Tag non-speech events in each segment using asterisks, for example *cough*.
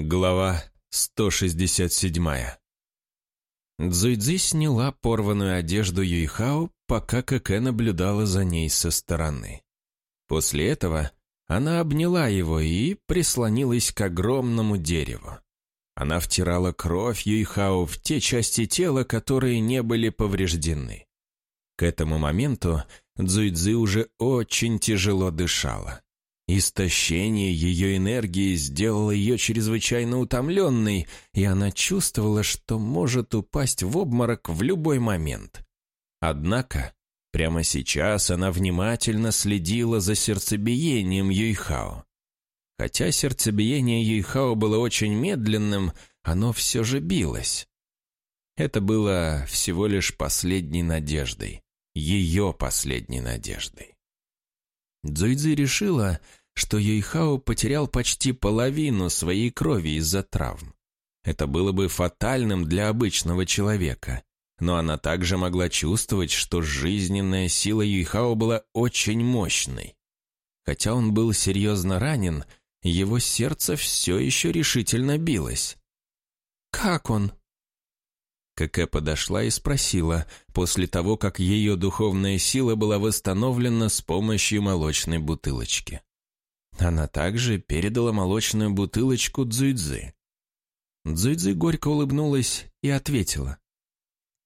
Глава 167 Цзуйцзи сняла порванную одежду Юйхао, пока Кэкэ наблюдала за ней со стороны. После этого она обняла его и прислонилась к огромному дереву. Она втирала кровь Юйхао в те части тела, которые не были повреждены. К этому моменту Цзуйцзы уже очень тяжело дышала. Истощение ее энергии сделало ее чрезвычайно утомленной, и она чувствовала, что может упасть в обморок в любой момент. Однако, прямо сейчас она внимательно следила за сердцебиением Юйхао. Хотя сердцебиение Юйхао было очень медленным, оно все же билось. Это было всего лишь последней надеждой, ее последней надеждой. Цзуйцзи решила, что Юйхао потерял почти половину своей крови из-за травм. Это было бы фатальным для обычного человека, но она также могла чувствовать, что жизненная сила Юйхао была очень мощной. Хотя он был серьезно ранен, его сердце все еще решительно билось. «Как он?» Кэкэ подошла и спросила, после того, как ее духовная сила была восстановлена с помощью молочной бутылочки. Она также передала молочную бутылочку Цзуйцзы. Цзуйцзы горько улыбнулась и ответила.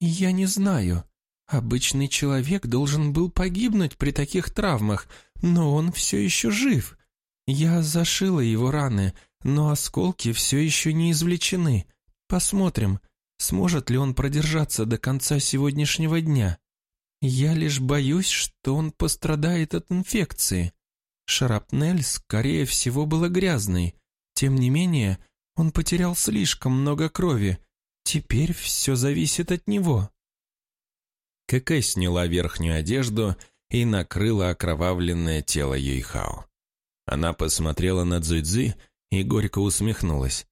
«Я не знаю. Обычный человек должен был погибнуть при таких травмах, но он все еще жив. Я зашила его раны, но осколки все еще не извлечены. Посмотрим, сможет ли он продержаться до конца сегодняшнего дня. Я лишь боюсь, что он пострадает от инфекции. Шарапнель, скорее всего, была грязной. Тем не менее, он потерял слишком много крови. Теперь все зависит от него. Кэкэ сняла верхнюю одежду и накрыла окровавленное тело Юйхао. Она посмотрела на Цзуйцзы и горько усмехнулась.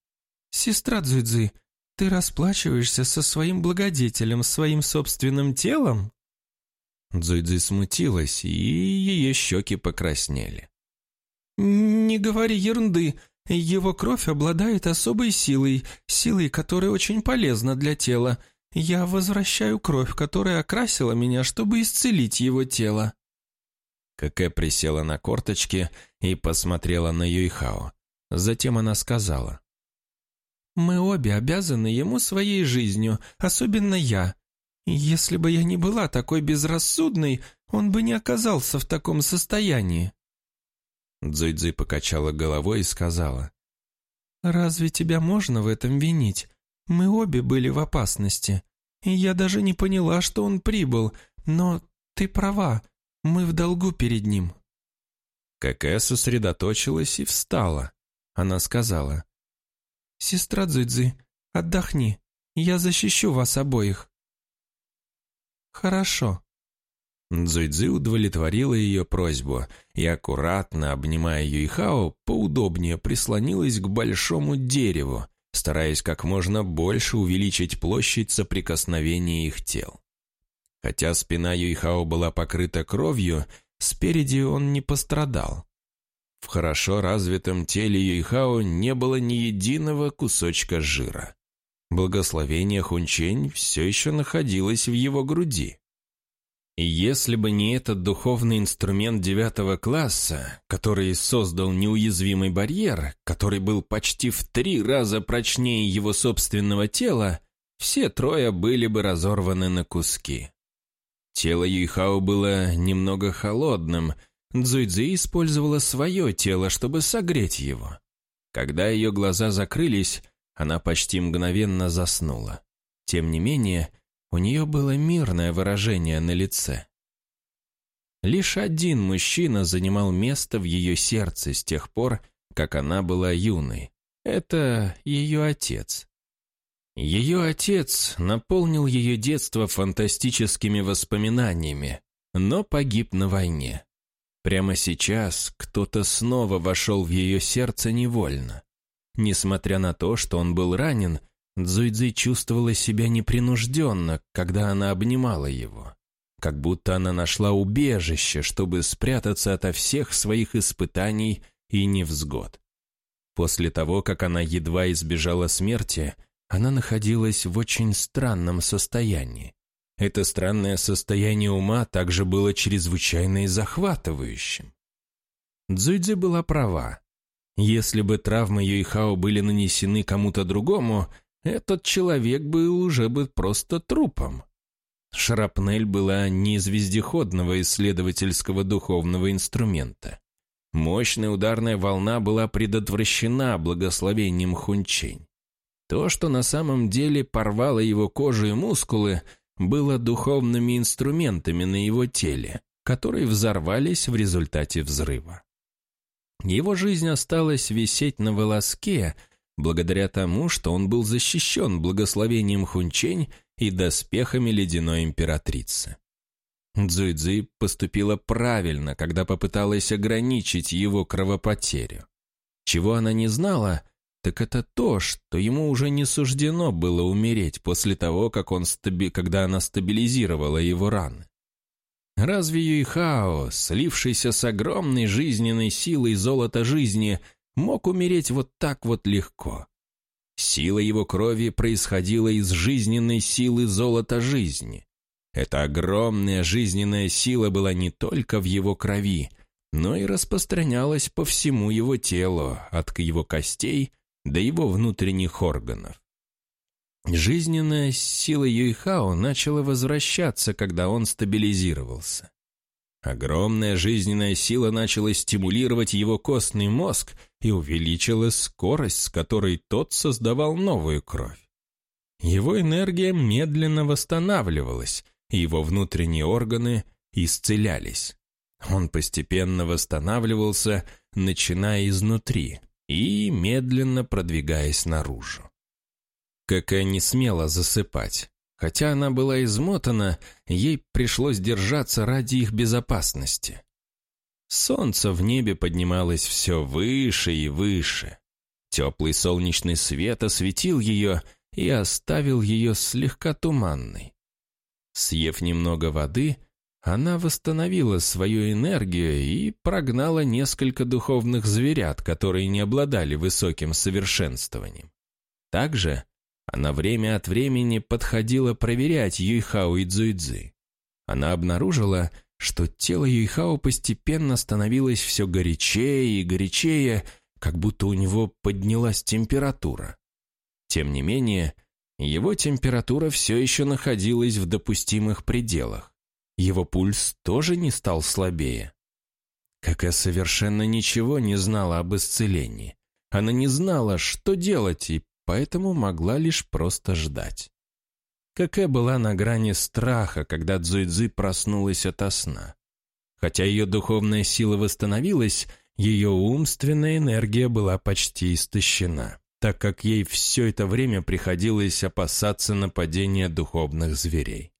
«Сестра Цзуйцзы, ты расплачиваешься со своим благодетелем, своим собственным телом?» Дзуйдзи смутилась, и ее щеки покраснели. «Не говори ерунды. Его кровь обладает особой силой, силой, которая очень полезна для тела. Я возвращаю кровь, которая окрасила меня, чтобы исцелить его тело». Какэ присела на корточки и посмотрела на Юйхао. Затем она сказала. «Мы обе обязаны ему своей жизнью, особенно я. Если бы я не была такой безрассудной, он бы не оказался в таком состоянии. Цзуйцзы покачала головой и сказала. «Разве тебя можно в этом винить? Мы обе были в опасности. И я даже не поняла, что он прибыл, но ты права, мы в долгу перед ним». Какая сосредоточилась и встала. Она сказала. «Сестра Цзуйцзы, отдохни, я защищу вас обоих». «Хорошо». Цзуйцзы удовлетворила ее просьбу и, аккуратно обнимая Юйхао, поудобнее прислонилась к большому дереву, стараясь как можно больше увеличить площадь соприкосновения их тел. Хотя спина Юйхао была покрыта кровью, спереди он не пострадал. В хорошо развитом теле Юйхао не было ни единого кусочка жира. Благословение Хунчень все еще находилось в его груди. Если бы не этот духовный инструмент девятого класса, который создал неуязвимый барьер, который был почти в три раза прочнее его собственного тела, все трое были бы разорваны на куски. Тело Юйхао было немного холодным, Цзуйцзи использовала свое тело, чтобы согреть его. Когда ее глаза закрылись, она почти мгновенно заснула. Тем не менее, у нее было мирное выражение на лице. Лишь один мужчина занимал место в ее сердце с тех пор, как она была юной. Это ее отец. Ее отец наполнил ее детство фантастическими воспоминаниями, но погиб на войне. Прямо сейчас кто-то снова вошел в ее сердце невольно. Несмотря на то, что он был ранен, Цзуйцзи чувствовала себя непринужденно, когда она обнимала его. Как будто она нашла убежище, чтобы спрятаться ото всех своих испытаний и невзгод. После того, как она едва избежала смерти, она находилась в очень странном состоянии. Это странное состояние ума также было чрезвычайно и захватывающим. Цзуйцзи была права. Если бы травмы Юйхао были нанесены кому-то другому, этот человек был уже бы просто трупом. Шрапнель была не из вездеходного исследовательского духовного инструмента. Мощная ударная волна была предотвращена благословением Хунчень. То, что на самом деле порвало его кожу и мускулы, было духовными инструментами на его теле, которые взорвались в результате взрыва. Его жизнь осталась висеть на волоске, благодаря тому, что он был защищен благословением Хунчень и доспехами ледяной императрицы. Цзуйцзы поступила правильно, когда попыталась ограничить его кровопотерю. Чего она не знала, так это то, что ему уже не суждено было умереть после того, как он стаби... когда она стабилизировала его раны. Разве Юйхао, слившийся с огромной жизненной силой золота жизни, мог умереть вот так вот легко? Сила его крови происходила из жизненной силы золота жизни. Эта огромная жизненная сила была не только в его крови, но и распространялась по всему его телу, от его костей до его внутренних органов. Жизненная сила Юйхао начала возвращаться, когда он стабилизировался. Огромная жизненная сила начала стимулировать его костный мозг и увеличила скорость, с которой тот создавал новую кровь. Его энергия медленно восстанавливалась, его внутренние органы исцелялись. Он постепенно восстанавливался, начиная изнутри и медленно продвигаясь наружу. Какая не смела засыпать. Хотя она была измотана, ей пришлось держаться ради их безопасности. Солнце в небе поднималось все выше и выше. Теплый солнечный свет осветил ее и оставил ее слегка туманной. Съев немного воды, она восстановила свою энергию и прогнала несколько духовных зверят, которые не обладали высоким совершенствованием. Также она время от времени подходила проверять Юйхао и Цзуйцзы. Она обнаружила, что тело Юйхао постепенно становилось все горячее и горячее, как будто у него поднялась температура. Тем не менее, его температура все еще находилась в допустимых пределах. Его пульс тоже не стал слабее. Какая совершенно ничего не знала об исцелении. Она не знала, что делать, и поэтому могла лишь просто ждать. Какая была на грани страха, когда Цзуйцзы проснулась ото сна. Хотя ее духовная сила восстановилась, ее умственная энергия была почти истощена так как ей все это время приходилось опасаться нападения духовных зверей.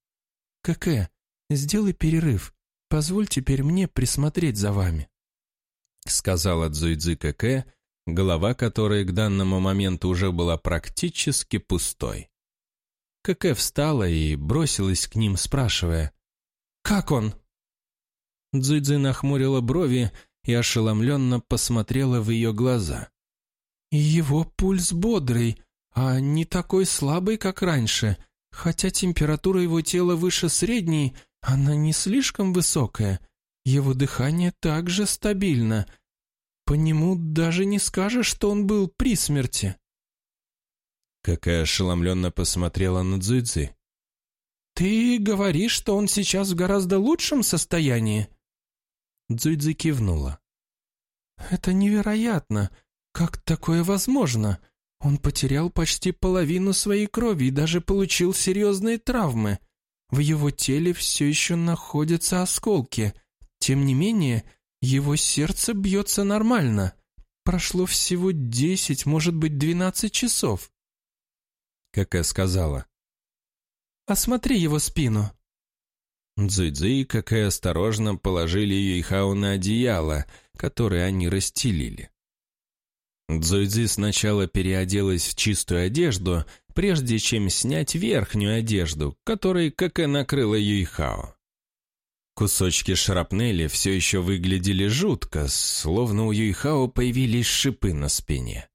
«Какэ, сделай перерыв. Позволь теперь мне присмотреть за вами», сказала Цзуйцзы Какэ, голова которой к данному моменту уже была практически пустой. Какэ встала и бросилась к ним, спрашивая, «Как он?» Цзуйцзы нахмурила брови и ошеломленно посмотрела в ее глаза. «Его пульс бодрый, а не такой слабый, как раньше. Хотя температура его тела выше средней, она не слишком высокая. Его дыхание также стабильно. По нему даже не скажешь, что он был при смерти». Какая ошеломленно посмотрела на Цзуйцзы. «Ты говоришь, что он сейчас в гораздо лучшем состоянии?» Цзуйцзы кивнула. «Это невероятно. «Как такое возможно? Он потерял почти половину своей крови и даже получил серьезные травмы. В его теле все еще находятся осколки. Тем не менее, его сердце бьется нормально. Прошло всего десять, может быть, двенадцать часов». Как я сказала. «Осмотри его спину». Цзуйцзы и Какэ осторожно положили Юйхао на одеяло, которое они расстелили. Цзуйцзи сначала переоделась в чистую одежду, прежде чем снять верхнюю одежду, которой как и накрыла Юйхао. Кусочки шрапнели все еще выглядели жутко, словно у Юйхао появились шипы на спине.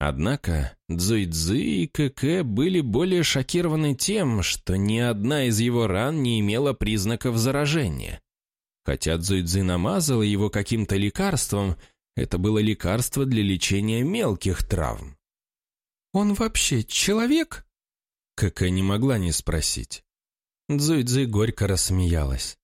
Однако Цзуйцзы и КК были более шокированы тем, что ни одна из его ран не имела признаков заражения. Хотя Цзуйцзы намазала его каким-то лекарством, это было лекарство для лечения мелких травм. «Он вообще человек?» КК не могла не спросить. Цзуйцзы горько рассмеялась.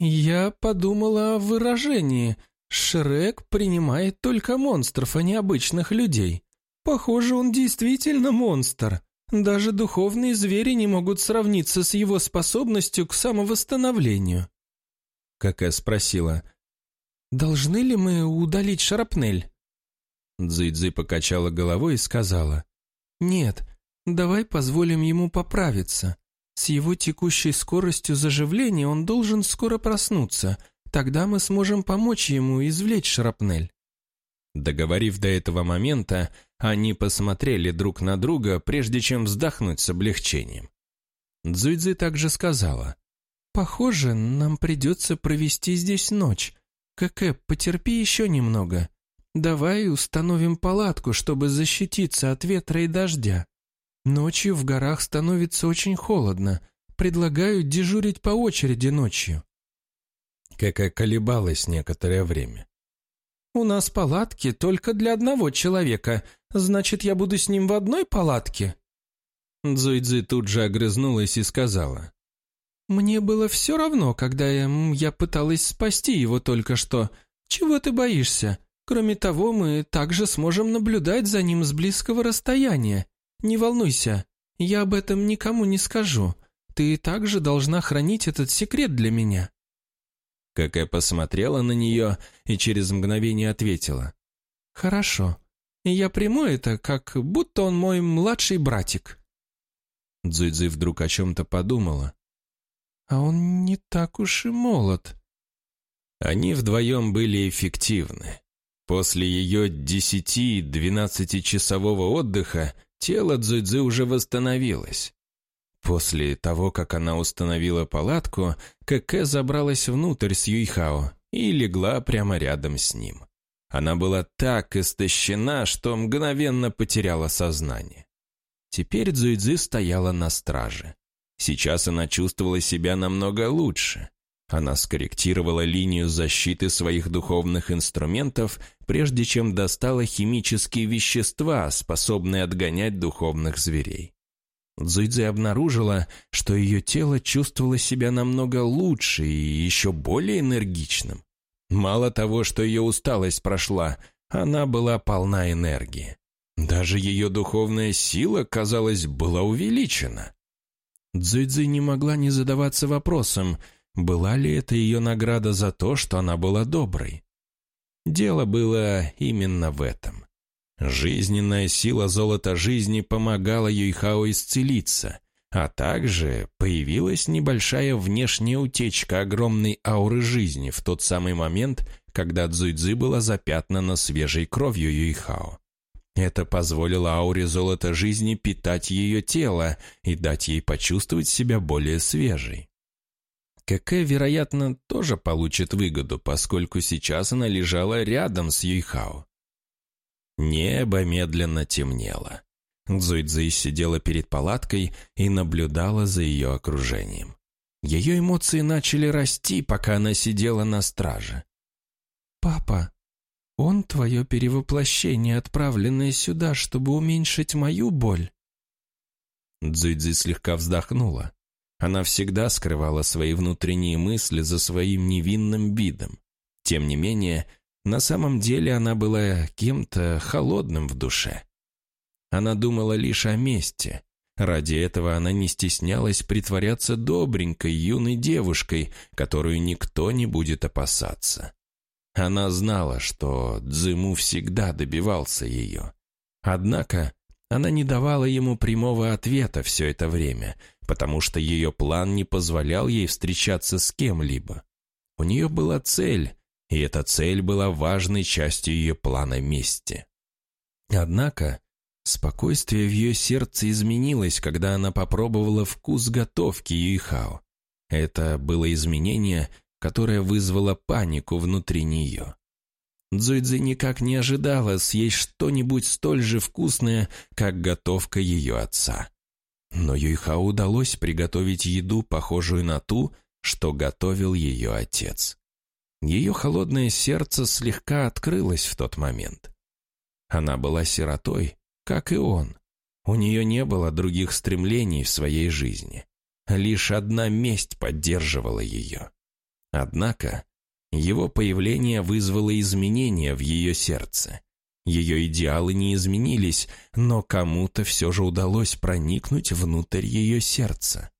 «Я подумала о выражении. Шрек принимает только монстров, а не обычных людей. Похоже, он действительно монстр. Даже духовные звери не могут сравниться с его способностью к самовосстановлению. Какая спросила. «Должны ли мы удалить шарапнель?» Цзы-Цзы покачала головой и сказала. «Нет, давай позволим ему поправиться. С его текущей скоростью заживления он должен скоро проснуться. Тогда мы сможем помочь ему извлечь шарапнель». Договорив до этого момента, они посмотрели друг на друга, прежде чем вздохнуть с облегчением. Цзуйцзы также сказала. «Похоже, нам придется провести здесь ночь. Кэкэ, потерпи еще немного. Давай установим палатку, чтобы защититься от ветра и дождя. Ночью в горах становится очень холодно. Предлагаю дежурить по очереди ночью». Кэкэ колебалась некоторое время. «У нас палатки только для одного человека. Значит, я буду с ним в одной палатке?» Цзуйцзы тут же огрызнулась и сказала. «Мне было все равно, когда я, я пыталась спасти его только что. Чего ты боишься? Кроме того, мы также сможем наблюдать за ним с близкого расстояния. Не волнуйся, я об этом никому не скажу. Ты также должна хранить этот секрет для меня». Какая посмотрела на нее и через мгновение ответила. «Хорошо. Я приму это, как будто он мой младший братик». Дзуйцзы вдруг о чем-то подумала. «А он не так уж и молод». Они вдвоем были эффективны. После ее десяти-двенадцатичасового отдыха тело Дзуйцзы уже восстановилось. После того, как она установила палатку, Кэкэ забралась внутрь с Юйхао и легла прямо рядом с ним. Она была так истощена, что мгновенно потеряла сознание. Теперь Цзуйцзы стояла на страже. Сейчас она чувствовала себя намного лучше. Она скорректировала линию защиты своих духовных инструментов, прежде чем достала химические вещества, способные отгонять духовных зверей. Цзуйцзы обнаружила, что ее тело чувствовало себя намного лучше и еще более энергичным. Мало того, что ее усталость прошла, она была полна энергии. Даже ее духовная сила, казалось, была увеличена. Цзуйцзы не могла не задаваться вопросом, была ли это ее награда за то, что она была доброй. Дело было именно в этом. Жизненная сила золота жизни помогала Юйхао исцелиться, а также появилась небольшая внешняя утечка огромной ауры жизни в тот самый момент, когда Цзуйцзы была запятнана свежей кровью Юйхао. Это позволило ауре золота жизни питать ее тело и дать ей почувствовать себя более свежей. КК, вероятно, тоже получит выгоду, поскольку сейчас она лежала рядом с Юйхао. Небо медленно темнело. Цзуйцзы сидела перед палаткой и наблюдала за ее окружением. Ее эмоции начали расти, пока она сидела на страже. «Папа, он твое перевоплощение, отправленное сюда, чтобы уменьшить мою боль?» Цзуйцзы слегка вздохнула. Она всегда скрывала свои внутренние мысли за своим невинным видом. Тем не менее, на самом деле она была кем-то холодным в душе. Она думала лишь о мести. Ради этого она не стеснялась притворяться добренькой юной девушкой, которую никто не будет опасаться. Она знала, что Дзиму всегда добивался ее. Однако она не давала ему прямого ответа все это время, потому что ее план не позволял ей встречаться с кем-либо. У нее была цель, и эта цель была важной частью ее плана мести. Однако спокойствие в ее сердце изменилось, когда она попробовала вкус готовки Юйхао. Это было изменение, которое вызвало панику внутри нее. Цзуйцзи никак не ожидала съесть что-нибудь столь же вкусное, как готовка ее отца. Но Юйхао удалось приготовить еду, похожую на ту, что готовил ее отец. Ее холодное сердце слегка открылось в тот момент. Она была сиротой, как и он. У нее не было других стремлений в своей жизни. Лишь одна месть поддерживала ее. Однако его появление вызвало изменения в ее сердце. Ее идеалы не изменились, но кому-то все же удалось проникнуть внутрь ее сердца.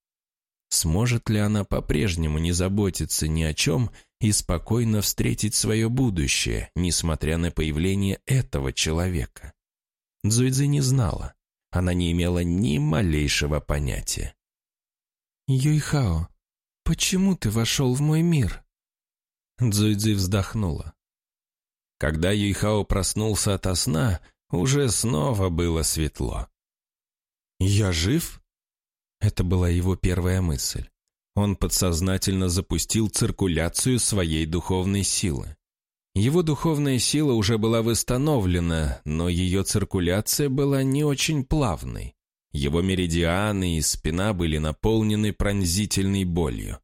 Сможет ли она по-прежнему не заботиться ни о чем и спокойно встретить свое будущее, несмотря на появление этого человека? Дзуйдзи не знала. Она не имела ни малейшего понятия. «Юйхао, почему ты вошел в мой мир?» Дзуйдзи вздохнула. Когда Юйхао проснулся ото сна, уже снова было светло. «Я жив?» Это была его первая мысль. Он подсознательно запустил циркуляцию своей духовной силы. Его духовная сила уже была восстановлена, но ее циркуляция была не очень плавной. Его меридианы и спина были наполнены пронзительной болью.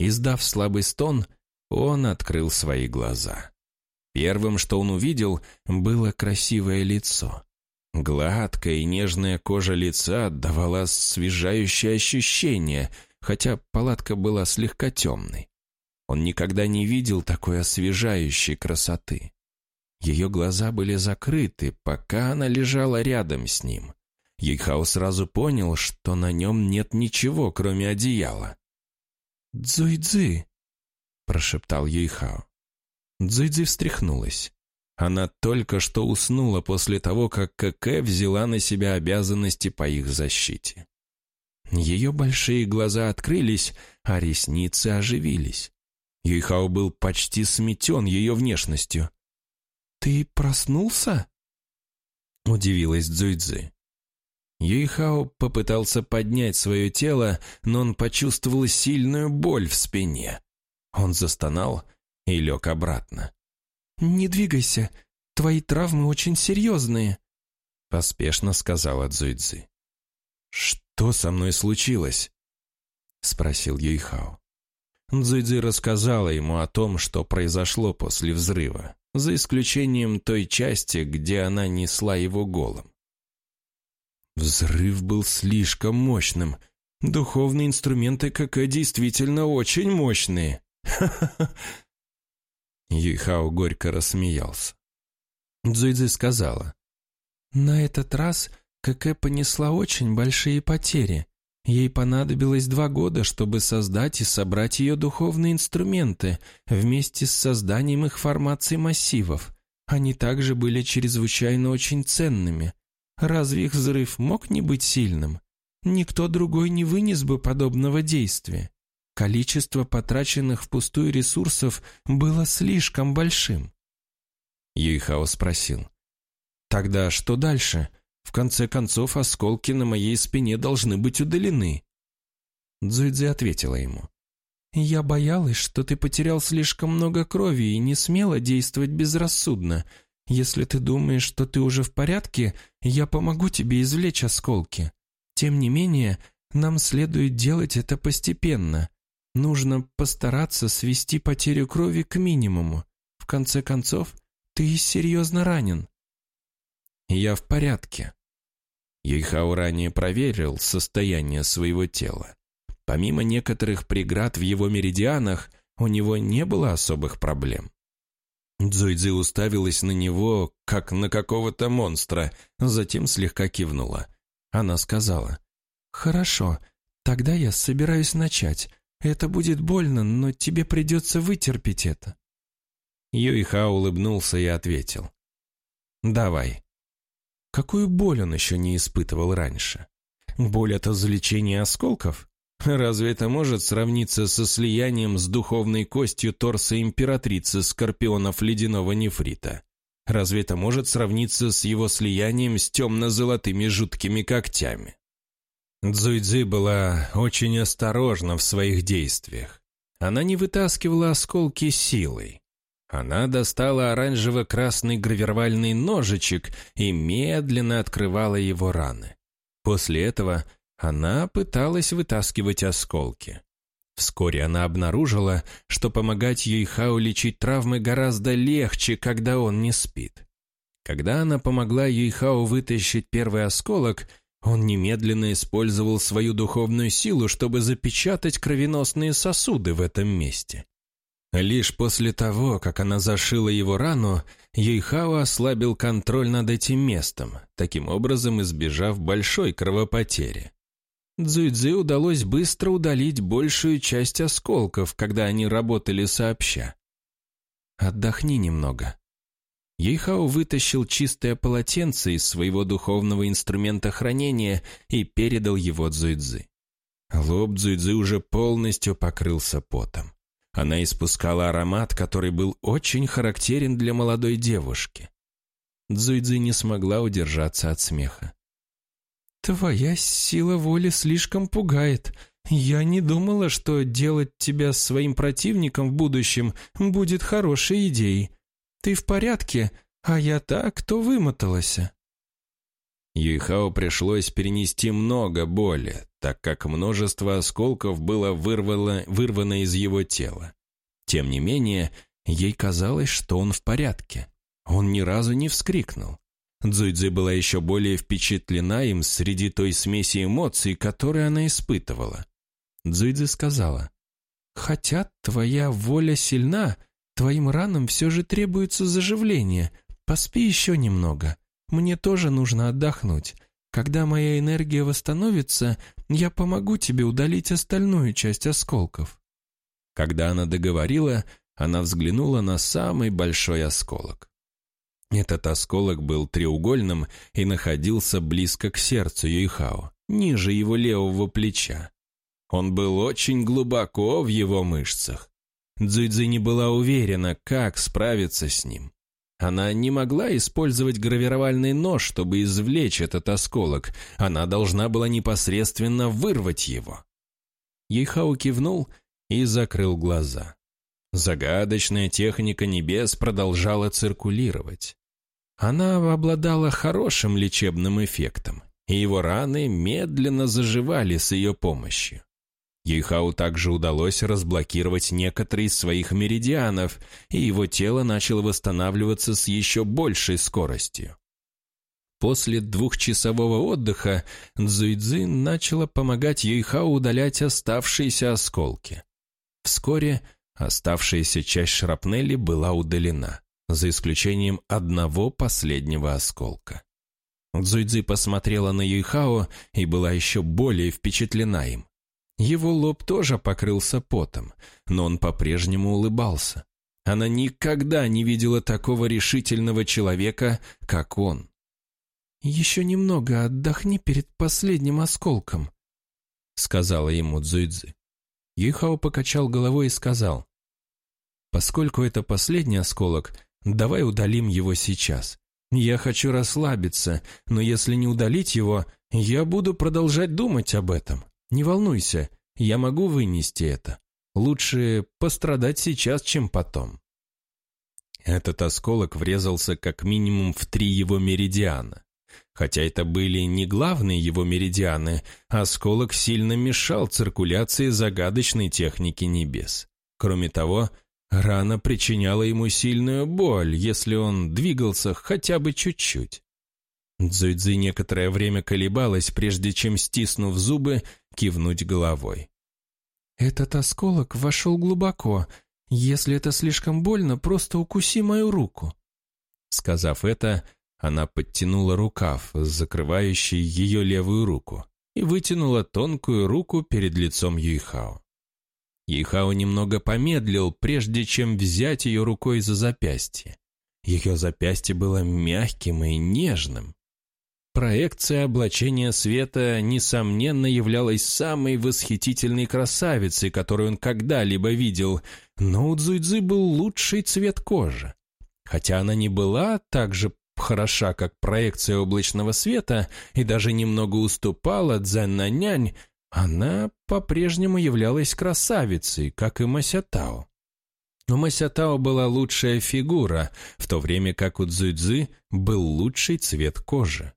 Издав слабый стон, он открыл свои глаза. Первым, что он увидел, было красивое лицо. Гладкая и нежная кожа лица давала освежающее ощущение, хотя палатка была слегка темной. Он никогда не видел такой освежающей красоты. Ее глаза были закрыты, пока она лежала рядом с ним. Ейхао сразу понял, что на нем нет ничего, кроме одеяла. «Дзуй-дзы», — прошептал Ейхао. Дзуйдзи встряхнулась. Она только что уснула после того, как КК взяла на себя обязанности по их защите. Ее большие глаза открылись, а ресницы оживились. Юйхао был почти сметен ее внешностью. «Ты проснулся?» — удивилась Цзуйцзы. Юйхао попытался поднять свое тело, но он почувствовал сильную боль в спине. Он застонал и лег обратно. «Не двигайся, твои травмы очень серьезные», — поспешно сказала Цзуйцзы. «Что со мной случилось?» — спросил Юйхао. Цзуйцзы рассказала ему о том, что произошло после взрыва, за исключением той части, где она несла его голым. Взрыв был слишком мощным. Духовные инструменты КК действительно очень мощные. Ха-ха-ха. *laughs* Юйхао горько рассмеялся. Цзуйцзы сказала, «На этот раз КК понесла очень большие потери. Ей понадобилось два года, чтобы создать и собрать ее духовные инструменты вместе с созданием их формаций массивов. Они также были чрезвычайно очень ценными. Разве их взрыв мог не быть сильным? Никто другой не вынес бы подобного действия. Количество потраченных впустую ресурсов было слишком большим. Юйхао спросил. «Тогда что дальше?» В конце концов, осколки на моей спине должны быть удалены. Цзуйцзи ответила ему. «Я боялась, что ты потерял слишком много крови и не смела действовать безрассудно. Если ты думаешь, что ты уже в порядке, я помогу тебе извлечь осколки. Тем не менее, нам следует делать это постепенно. Нужно постараться свести потерю крови к минимуму. В конце концов, ты серьезно ранен». «Я в порядке», Юйхао ранее проверил состояние своего тела. Помимо некоторых преград в его меридианах, у него не было особых проблем. Цзуйцзи уставилась на него, как на какого-то монстра, затем слегка кивнула. Она сказала, «Хорошо, тогда я собираюсь начать. Это будет больно, но тебе придется вытерпеть это». Юйха улыбнулся и ответил, «Давай, Какую боль он еще не испытывал раньше? Боль от излечения осколков? Разве это может сравниться со слиянием с духовной костью торса императрицы скорпионов ледяного нефрита? Разве это может сравниться с его слиянием с темно-золотыми жуткими когтями? Цзуйцзы была очень осторожна в своих действиях. Она не вытаскивала осколки силой. Она достала оранжево-красный гравировальный ножичек и медленно открывала его раны. После этого она пыталась вытаскивать осколки. Вскоре она обнаружила, что помогать Юйхао лечить травмы гораздо легче, когда он не спит. Когда она помогла Юйхао вытащить первый осколок, он немедленно использовал свою духовную силу, чтобы запечатать кровеносные сосуды в этом месте. Лишь после того, как она зашила его рану, Юйхао ослабил контроль над этим местом, таким образом избежав большой кровопотери. Цзуйцзы удалось быстро удалить большую часть осколков, когда они работали сообща. «Отдохни немного». Ейхао вытащил чистое полотенце из своего духовного инструмента хранения и передал его Цзуйцзы. Лоб Цзуйцзы уже полностью покрылся потом. Она испускала аромат, который был очень характерен для молодой девушки. Цзуйцзы не смогла удержаться от смеха. «Твоя сила воли слишком пугает. Я не думала, что делать тебя своим противником в будущем будет хорошей идеей. Ты в порядке, а я так, то вымоталась». Юйхао пришлось перенести много боли, так как множество осколков было вырвано, вырвано из его тела. Тем не менее, ей казалось, что он в порядке. Он ни разу не вскрикнул. Цзуйцзы была еще более впечатлена им среди той смеси эмоций, которые она испытывала. Цзуйцзы сказала, «Хотя твоя воля сильна, твоим ранам все же требуется заживление. Поспи еще немного. Мне тоже нужно отдохнуть. Когда моя энергия восстановится, я помогу тебе удалить остальную часть осколков». Когда она договорила, она взглянула на самый большой осколок. Этот осколок был треугольным и находился близко к сердцу Юйхао, ниже его левого плеча. Он был очень глубоко в его мышцах. Цзуйцзи не была уверена, как справиться с ним. Она не могла использовать гравировальный нож, чтобы извлечь этот осколок. Она должна была непосредственно вырвать его. Ейхао кивнул и закрыл глаза. Загадочная техника небес продолжала циркулировать. Она обладала хорошим лечебным эффектом, и его раны медленно заживали с ее помощью. Ейхау также удалось разблокировать некоторые из своих меридианов, и его тело начало восстанавливаться с еще большей скоростью. После двухчасового отдыха Цзуйцзы начала помогать Юйхао удалять оставшиеся осколки. Вскоре Оставшаяся часть шрапнели была удалена, за исключением одного последнего осколка. Цзуйцзи посмотрела на Юйхао и была еще более впечатлена им. Его лоб тоже покрылся потом, но он по-прежнему улыбался. Она никогда не видела такого решительного человека, как он. «Еще немного отдохни перед последним осколком», — сказала ему Цзуйцзи. Юйхао покачал головой и сказал, «Поскольку это последний осколок, давай удалим его сейчас. Я хочу расслабиться, но если не удалить его, я буду продолжать думать об этом. Не волнуйся, я могу вынести это. Лучше пострадать сейчас, чем потом». Этот осколок врезался как минимум в три его меридиана. Хотя это были не главные его меридианы, осколок сильно мешал циркуляции загадочной техники небес. Кроме того, рана причиняла ему сильную боль, если он двигался хотя бы чуть-чуть. Цзуйцзы некоторое время колебалась, прежде чем, стиснув зубы, кивнуть головой. «Этот осколок вошел глубоко. Если это слишком больно, просто укуси мою руку». Сказав это, она подтянула рукав, закрывающий ее левую руку, и вытянула тонкую руку перед лицом Юйхао. Юйхао немного помедлил, прежде чем взять ее рукой за запястье. Ее запястье было мягким и нежным. Проекция облачения света, несомненно, являлась самой восхитительной красавицей, которую он когда-либо видел, но у Цзуйцзы был лучший цвет кожи. Хотя она не была так же хороша, как проекция облачного света, и даже немного уступала Цзэннанянь, она по-прежнему являлась красавицей, как и Масятао. У Масятао была лучшая фигура, в то время как у Цзуйцзы был лучший цвет кожи.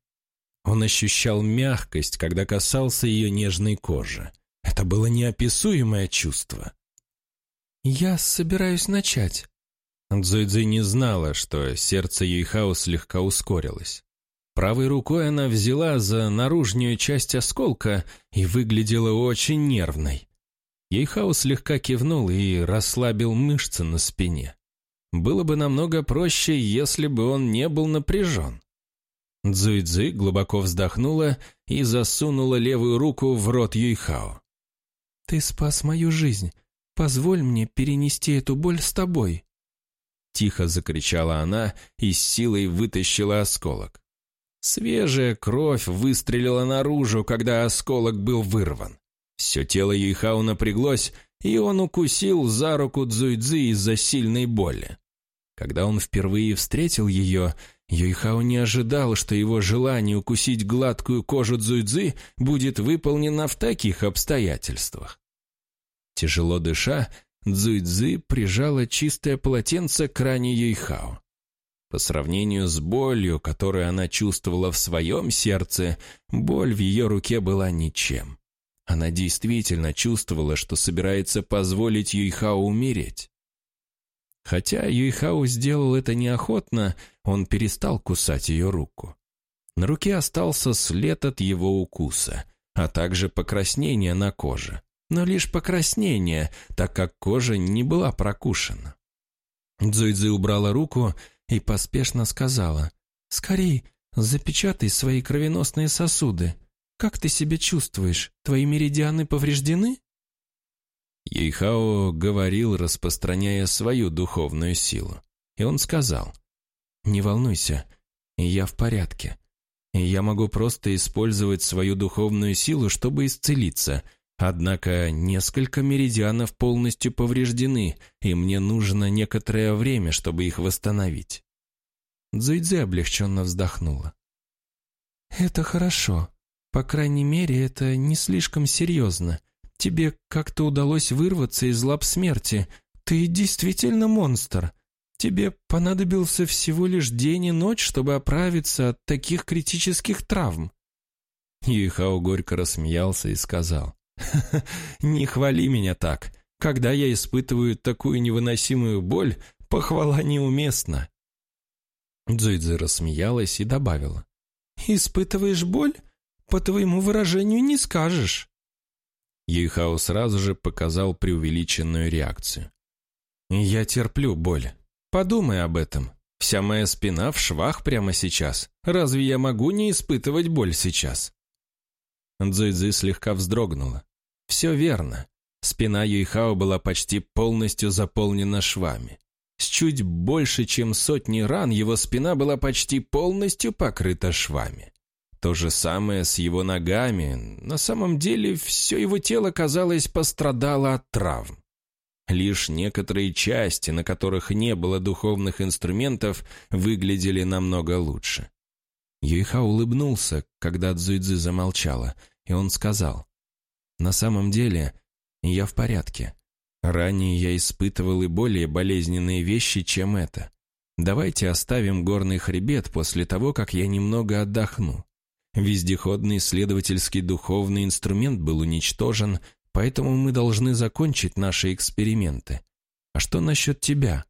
Он ощущал мягкость, когда касался ее нежной кожи. Это было неописуемое чувство. «Я собираюсь начать». Цзуйцзы не знала, что сердце Юйхао слегка ускорилось. Правой рукой она взяла за наружную часть осколка и выглядела очень нервной. Ейхау слегка кивнул и расслабил мышцы на спине. Было бы намного проще, если бы он не был напряжен. Цзуйцзы глубоко вздохнула и засунула левую руку в рот Юйхао. «Ты спас мою жизнь. Позволь мне перенести эту боль с тобой». Тихо закричала она и с силой вытащила осколок. Свежая кровь выстрелила наружу, когда осколок был вырван. Все тело Юйхао напряглось, и он укусил за руку Цзуйцзы из-за сильной боли. Когда он впервые встретил ее, Юйхао не ожидал, что его желание укусить гладкую кожу Цзуйцзы будет выполнено в таких обстоятельствах. Тяжело дыша, Цзуйцзы прижала чистое полотенце к ране Юйхао. По сравнению с болью, которую она чувствовала в своем сердце, боль в ее руке была ничем. Она действительно чувствовала, что собирается позволить Юйхао умереть. Хотя Юйхао сделал это неохотно, он перестал кусать ее руку. На руке остался след от его укуса, а также покраснение на коже. Но лишь покраснение, так как кожа не была прокушена. Цзуйцзы убрала руку и поспешно сказала, «Скорей, запечатай свои кровеносные сосуды. «Как ты себя чувствуешь? Твои меридианы повреждены?» Ейхао говорил, распространяя свою духовную силу. И он сказал, «Не волнуйся, я в порядке. Я могу просто использовать свою духовную силу, чтобы исцелиться. Однако несколько меридианов полностью повреждены, и мне нужно некоторое время, чтобы их восстановить». Цзуйцзы облегченно вздохнула. «Это хорошо. По крайней мере, это не слишком серьезно. Тебе как-то удалось вырваться из лап смерти. Ты действительно монстр. Тебе понадобился всего лишь день и ночь, чтобы оправиться от таких критических травм». Юйхао горько рассмеялся и сказал, «Не хвали меня так. Когда я испытываю такую невыносимую боль, похвала неуместна». Цзуйцзы рассмеялась и добавила, «Испытываешь боль? По твоему выражению не скажешь». Юйхао сразу же показал преувеличенную реакцию. «Я терплю боль. Подумай об этом. Вся моя спина в швах прямо сейчас. Разве я могу не испытывать боль сейчас?» Цзуйцзы слегка вздрогнула. «Все верно. Спина Юйхао была почти полностью заполнена швами. С чуть больше, чем сотни ран, его спина была почти полностью покрыта швами. То же самое с его ногами. На самом деле все его тело, казалось, пострадало от травм. Лишь некоторые части, на которых не было духовных инструментов, выглядели намного лучше. Юйха улыбнулся, когда Цзуйцзы замолчала, и он сказал, «На самом деле, я в порядке. Ранее я испытывал и более болезненные вещи, чем это. Давайте оставим горный хребет после того, как я немного отдохну. Вездеходный исследовательский духовный инструмент был уничтожен, поэтому мы должны закончить наши эксперименты. А что насчет тебя?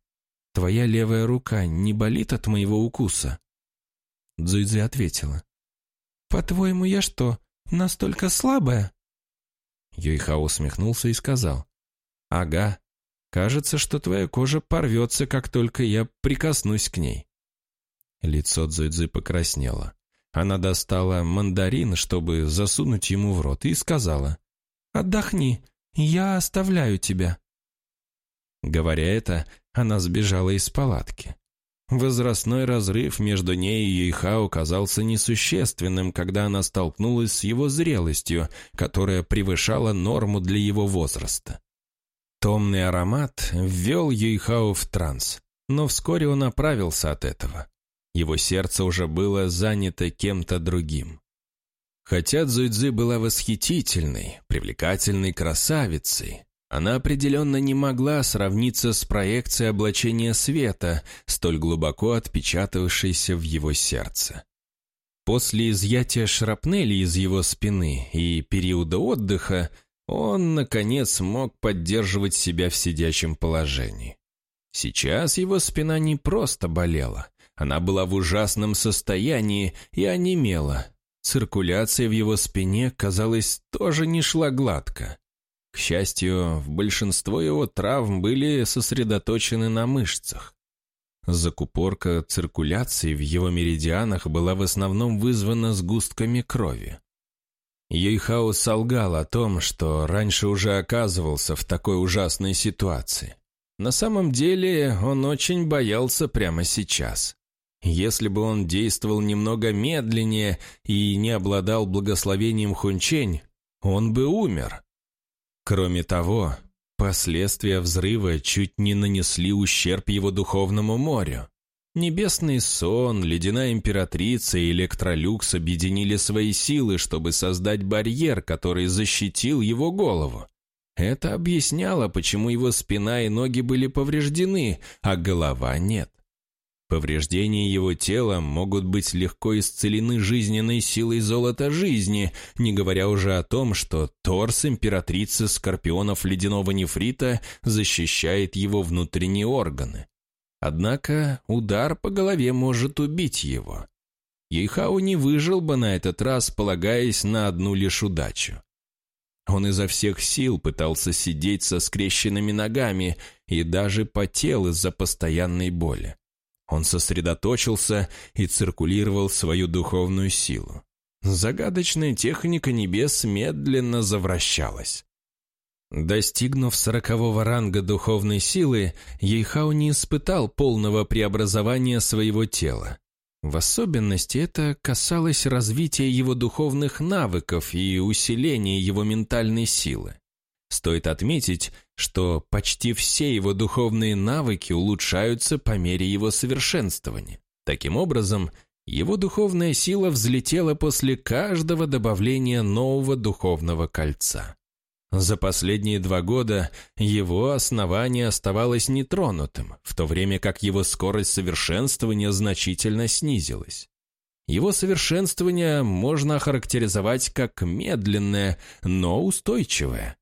Твоя левая рука не болит от моего укуса?» Цзуйцзи ответила. «По-твоему, я что, настолько слабая?» Юйхао усмехнулся и сказал. «Ага, кажется, что твоя кожа порвется, как только я прикоснусь к ней». Лицо Цзуйцзы покраснело. Она достала мандарин, чтобы засунуть ему в рот, и сказала, «Отдохни, я оставляю тебя». Говоря это, она сбежала из палатки. Возрастной разрыв между ней и Юйхао казался несущественным, когда она столкнулась с его зрелостью, которая превышала норму для его возраста. Томный аромат ввел Юйхао в транс, но вскоре он оправился от этого. Его сердце уже было занято кем-то другим. Хотя Цзуйцзы была восхитительной, привлекательной красавицей, Она определенно не могла сравниться с проекцией облачения света, столь глубоко отпечатавшейся в его сердце. После изъятия шрапнели из его спины и периода отдыха он, наконец, мог поддерживать себя в сидячем положении. Сейчас его спина не просто болела, она была в ужасном состоянии и онемела. Циркуляция в его спине, казалось, тоже не шла гладко. К счастью, большинство его травм были сосредоточены на мышцах. Закупорка циркуляции в его меридианах была в основном вызвана сгустками крови. Ейхао солгал о том, что раньше уже оказывался в такой ужасной ситуации. На самом деле он очень боялся прямо сейчас. Если бы он действовал немного медленнее и не обладал благословением Хунчень, он бы умер. Кроме того, последствия взрыва чуть не нанесли ущерб его духовному морю. Небесный сон, ледяная императрица и электролюкс объединили свои силы, чтобы создать барьер, который защитил его голову. Это объясняло, почему его спина и ноги были повреждены, а голова нет. Повреждения его тела могут быть легко исцелены жизненной силой золота жизни, не говоря уже о том, что торс императрицы скорпионов ледяного нефрита защищает его внутренние органы. Однако удар по голове может убить его. Ейхау не выжил бы на этот раз, полагаясь на одну лишь удачу. Он изо всех сил пытался сидеть со скрещенными ногами и даже потел из-за постоянной боли. Он сосредоточился и циркулировал свою духовную силу. Загадочная техника небес медленно завращалась. Достигнув сорокового ранга духовной силы, Ейхау не испытал полного преобразования своего тела. В особенности это касалось развития его духовных навыков и усиления его ментальной силы. Стоит отметить, что почти все его духовные навыки улучшаются по мере его совершенствования. Таким образом, его духовная сила взлетела после каждого добавления нового духовного кольца. За последние два года его основание оставалось нетронутым, в то время как его скорость совершенствования значительно снизилась. Его совершенствование можно охарактеризовать как медленное, но устойчивое.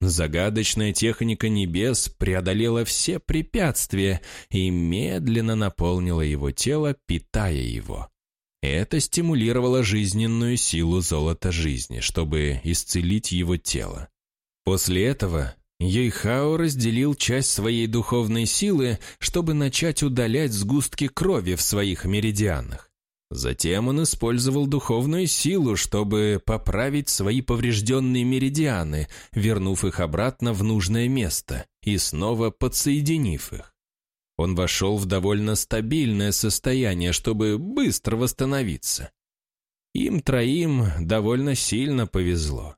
Загадочная техника небес преодолела все препятствия и медленно наполнила его тело, питая его. Это стимулировало жизненную силу золота жизни, чтобы исцелить его тело. После этого Ейхао разделил часть своей духовной силы, чтобы начать удалять сгустки крови в своих меридианах. Затем он использовал духовную силу, чтобы поправить свои поврежденные меридианы, вернув их обратно в нужное место и снова подсоединив их. Он вошел в довольно стабильное состояние, чтобы быстро восстановиться. Им троим довольно сильно повезло.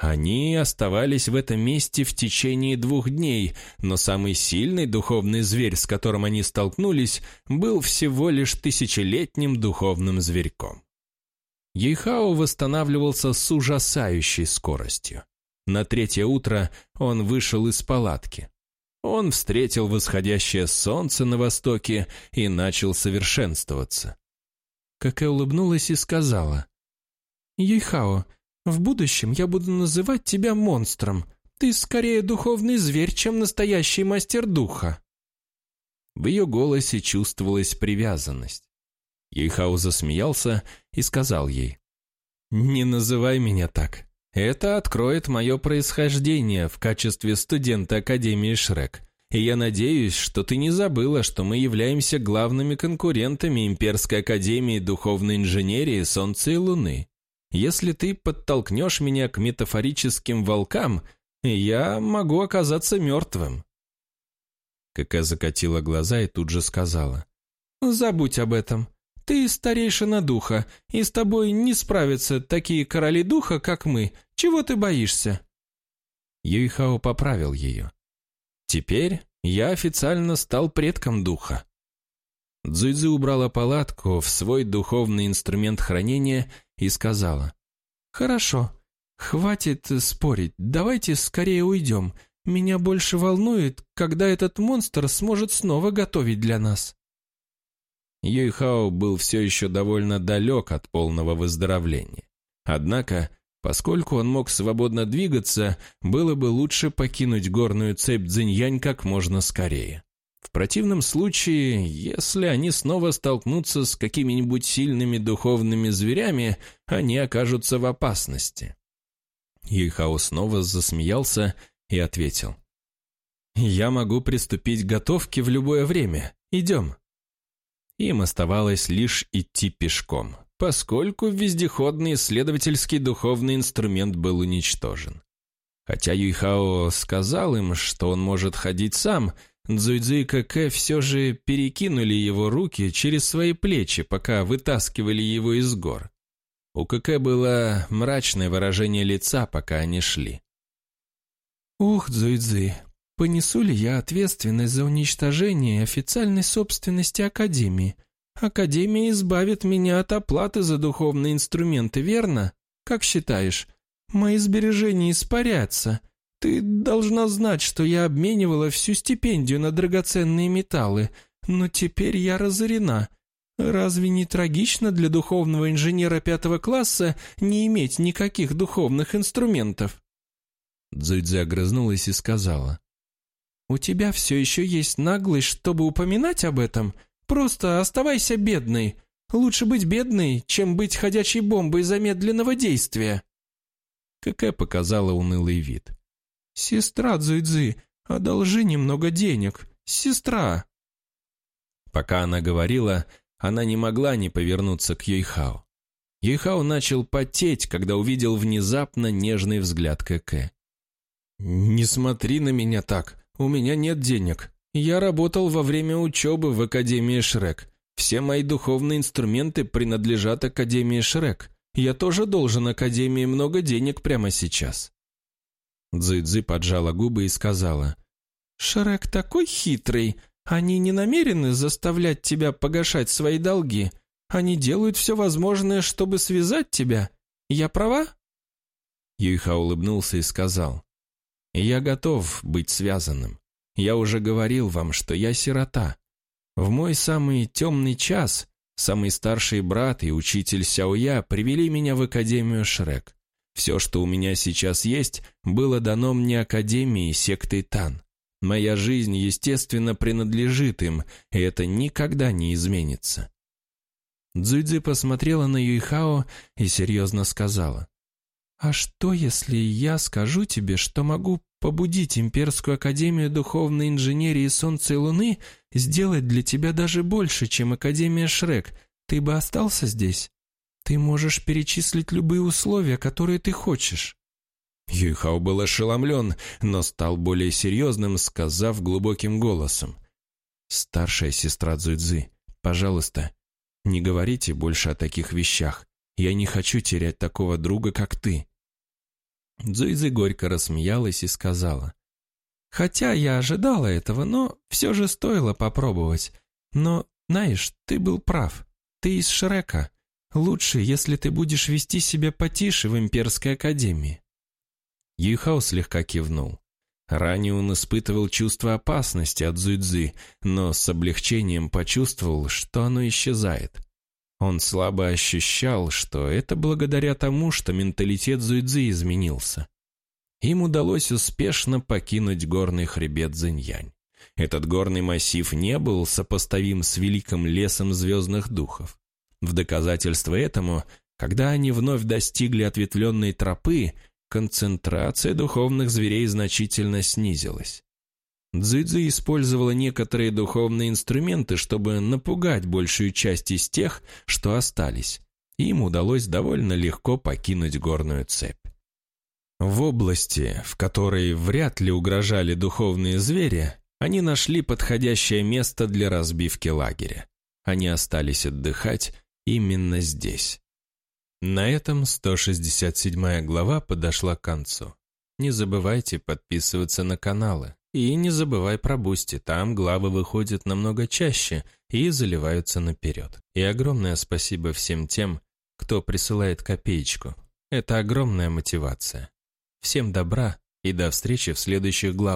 Они оставались в этом месте в течение двух дней, но самый сильный духовный зверь, с которым они столкнулись, был всего лишь тысячелетним духовным зверьком. Ейхао восстанавливался с ужасающей скоростью. На третье утро он вышел из палатки. Он встретил восходящее солнце на востоке и начал совершенствоваться. Какэ улыбнулась и сказала, «Ейхао, в будущем я буду называть тебя монстром. Ты скорее духовный зверь, чем настоящий мастер духа». В ее голосе чувствовалась привязанность. Ейхау засмеялся и сказал ей, «Не называй меня так. Это откроет мое происхождение в качестве студента Академии Шрек. И я надеюсь, что ты не забыла, что мы являемся главными конкурентами Имперской Академии Духовной Инженерии Солнца и Луны. Если ты подтолкнешь меня к метафорическим волкам, я могу оказаться мертвым». Кака закатила глаза и тут же сказала. «Забудь об этом. Ты старейшина духа, и с тобой не справятся такие короли духа, как мы. Чего ты боишься?» Юйхао поправил ее. «Теперь я официально стал предком духа. Цзуйцзы убрала палатку в свой духовный инструмент хранения и сказала. «Хорошо, хватит спорить, давайте скорее уйдем. Меня больше волнует, когда этот монстр сможет снова готовить для нас». Юйхао был все еще довольно далек от полного выздоровления. Однако, поскольку он мог свободно двигаться, было бы лучше покинуть горную цепь Цзиньянь как можно скорее. В противном случае, если они снова столкнутся с какими-нибудь сильными духовными зверями, они окажутся в опасности. Юйхао снова засмеялся и ответил. «Я могу приступить к готовке в любое время. Идем». Им оставалось лишь идти пешком, поскольку вездеходный исследовательский духовный инструмент был уничтожен. Хотя Юйхао сказал им, что он может ходить сам, Цзуйцзы и Кэкэ все же перекинули его руки через свои плечи, пока вытаскивали его из гор. У Кэкэ было мрачное выражение лица, пока они шли. «Ух, Цзуйцзы, Понесу ли я ответственность за уничтожение официальной собственности Академии? Академия избавит меня от оплаты за духовные инструменты, верно? Как считаешь? Мои сбережения испарятся. Ты должна знать, что я обменивала всю стипендию на драгоценные металлы, но теперь я разорена. Разве не трагично для духовного инженера пятого класса не иметь никаких духовных инструментов?» Дзуйдзе огрызнулась и сказала. «У тебя все еще есть наглость, чтобы упоминать об этом? Просто оставайся бедной. Лучше быть бедной, чем быть ходячей бомбой замедленного действия». Какая показала унылый вид. «Сестра Цзуйцзы, одолжи немного денег. Сестра!» Пока она говорила, она не могла не повернуться к Юйхао. Юйхао начал потеть, когда увидел внезапно нежный взгляд Кэкэ. «Не смотри на меня так. У меня нет денег. Я работал во время учебы в Академии Шрек. Все мои духовные инструменты принадлежат Академии Шрек. Я тоже должен Академии много денег прямо сейчас». Цзы-Цзы поджала губы и сказала, «Шрек такой хитрый. Они не намерены заставлять тебя погашать свои долги. Они делают все возможное, чтобы связать тебя. Я права?» Юйха улыбнулся и сказал, я готов быть связанным. Я уже говорил вам, что я сирота. В мой самый темный час самый старший брат и учитель Сяоя привели меня в Академию Шрек. Все, что у меня сейчас есть, было дано мне Академией сектой Тан. Моя жизнь, естественно, принадлежит им, и это никогда не изменится. Цзуйцзы посмотрела на Юйхао и серьезно сказала. «А что, если я скажу тебе, что могу побудить Имперскую Академию Духовной Инженерии Солнца и Луны сделать для тебя даже больше, чем Академия Шрек? Ты бы остался здесь? Ты можешь перечислить любые условия, которые ты хочешь». Юйхао был ошеломлен, но стал более серьезным, сказав глубоким голосом. «Старшая сестра Цзуйцзы, пожалуйста, не говорите больше о таких вещах. Я не хочу терять такого друга, как ты. Дзуйзи горько рассмеялась и сказала. «Хотя я ожидала этого, но все же стоило попробовать. Но, знаешь, ты был прав. Ты из Шрека. Лучше, если ты будешь вести себя потише в Имперской Академии». Юйхао слегка кивнул. Ранее он испытывал чувство опасности от Зуйцзы, но с облегчением почувствовал, что оно исчезает. Он слабо ощущал, что это благодаря тому, что менталитет Зуйцзы изменился. Им удалось успешно покинуть горный хребет Зиньянь. Этот горный массив не был сопоставим с великим лесом звездных духов. В доказательство этому, когда они вновь достигли ответвленной тропы, концентрация духовных зверей значительно снизилась. Цзэцзэ использовала некоторые духовные инструменты, чтобы напугать большую часть из тех, что остались. Им удалось довольно легко покинуть горную цепь. В области, в которой вряд ли угрожали духовные звери, они нашли подходящее место для разбивки лагеря. Они остались отдыхать именно здесь. На этом 167 глава подошла к концу. Не забывайте подписываться на каналы. И не забывай про Бусти, там главы выходят намного чаще и заливаются наперед. И огромное спасибо всем тем, кто присылает копеечку. Это огромная мотивация. Всем добра и до встречи в следующих главах.